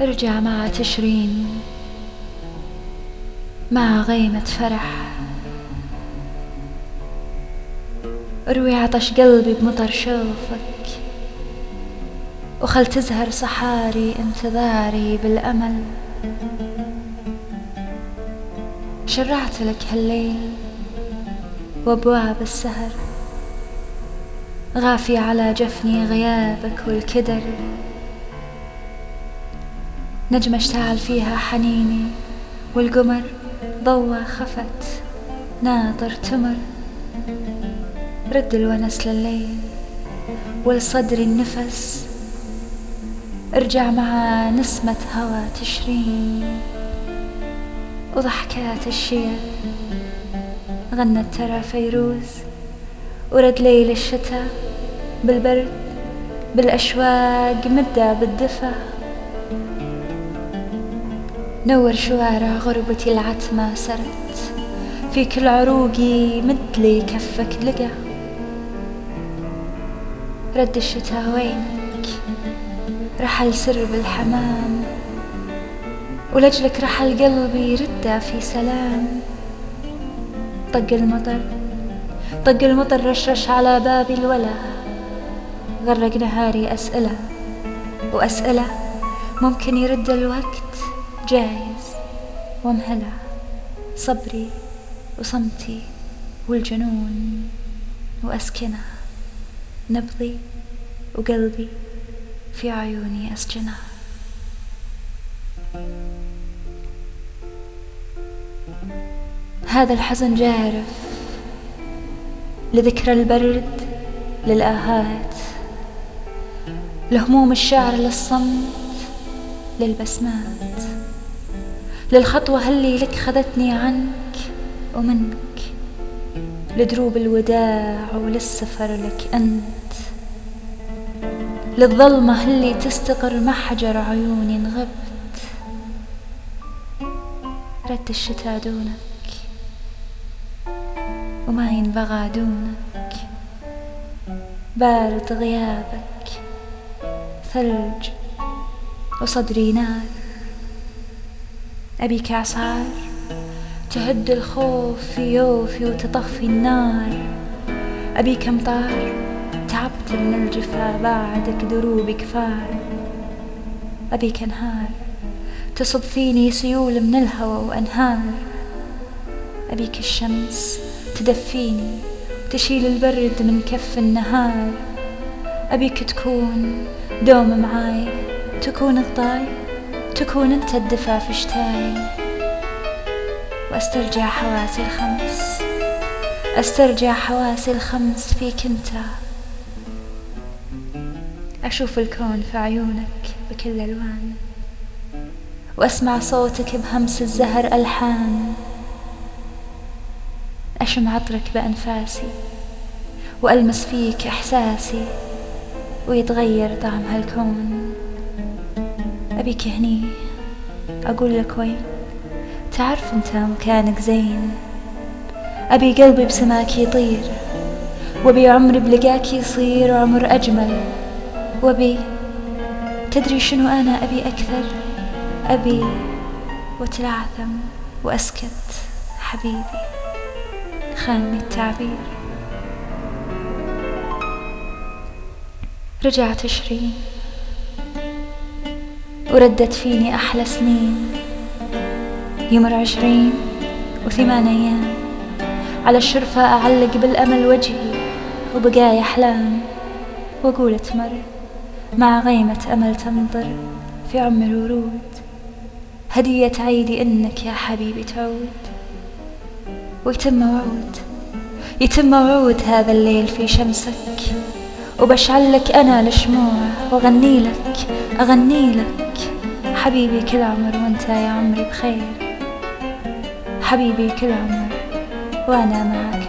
ارجع مع تشرين مع غيمة فرح. اروي عطش قلبي بمطر شوفك وخل تزهر صحاري انتظاري بالأمل. شرعت لك هالليل وأبواب السهر غافي على جفني غيابك والكدر. نجمة اشتعل فيها حنيني والقمر ضوى خفت ناطر تمر. رد الونس لليل ولصدري النفس ارجع مع نسمة هوى تشرين. وضحكات الشيا غنت ترى فيروز ورد ليل الشتاء بالبرد بالأشواق مدة بالدفا. نور شوارع غربتي العتمة سرت. في كل عروقي مدلي كفك لقى. رد الشتاء وينك؟ رحل سرب الحمام. ولجلك رحل قلبي ردة في سلام. طق المطر طق المطر رشرش على بابي الولا. غرق نهاري أسئلة وأسئلة ممكن يرد الوقت. جايز ومهلة صبري وصمتي والجنون وأسكنه نبضي وقلبي في عيوني أسجنه. هذا الحزن جارف لذكرى البرد للآهات لهموم الشعر للصمت للبسمات. للخطوة اللي لك خذتني عنك ومنك لدروب الوداع وللسفر لك أنت. للظلمة اللي تستقر محجر عيوني انغبت. رد الشتا دونك وما ينبغى دونك. بارد غيابك ثلج وصدري نار. أبيك إعصار تهد الخوف في جوفي وتطفي النار. أبيك أمطار تعبت من الجفا بعدك دروبي كفار. أبيك أنهار تصب فيني سيول من الهوى وأنهار. أبيك الشمس تدفيني وتشيل البرد من كف النهار. أبيك تكون دوم معاي تكون غطاي تكون أنت الدفا في شتاي وأسترجع حواسي الخمس. أسترجع حواسي الخمس فيك أنت. أشوف الكون في عيونك بكل ألوان. وأسمع صوتك بهمس الزهر ألحان. أشم عطرك بأنفاسي. وألمس فيك إحساسي. ويتغير طعم هالكون أبيك هني أقول لك وين؟ تعرف أنت مكانك زين. أبي قلبي بسماك يطير وأبي عمري بلقاك يصير عمر أجمل. وأبي تدري شنو أنا أبي أكثر؟ أبي وتلعثم وأسكت حبيبي. خانني التعبير. رجعت عشرين. وردت فيني أحلى سنين. يمر عشرين وثمان أيام. على الشرفة أعلق بالأمل وجهي وبقايا أحلام وأقول تمر مع غيمة أمل تمطر في عمر ورود هدية عيدي إنك يا حبيبي تعود. ويتم موعود يتم موعود هذا الليل في شمسك. وبشعل لك أنا الشموع وأغني لك أغني لك. حبيبي كل عمر وانت يا عمري بخير. حبيبي كل عمر وأنا معك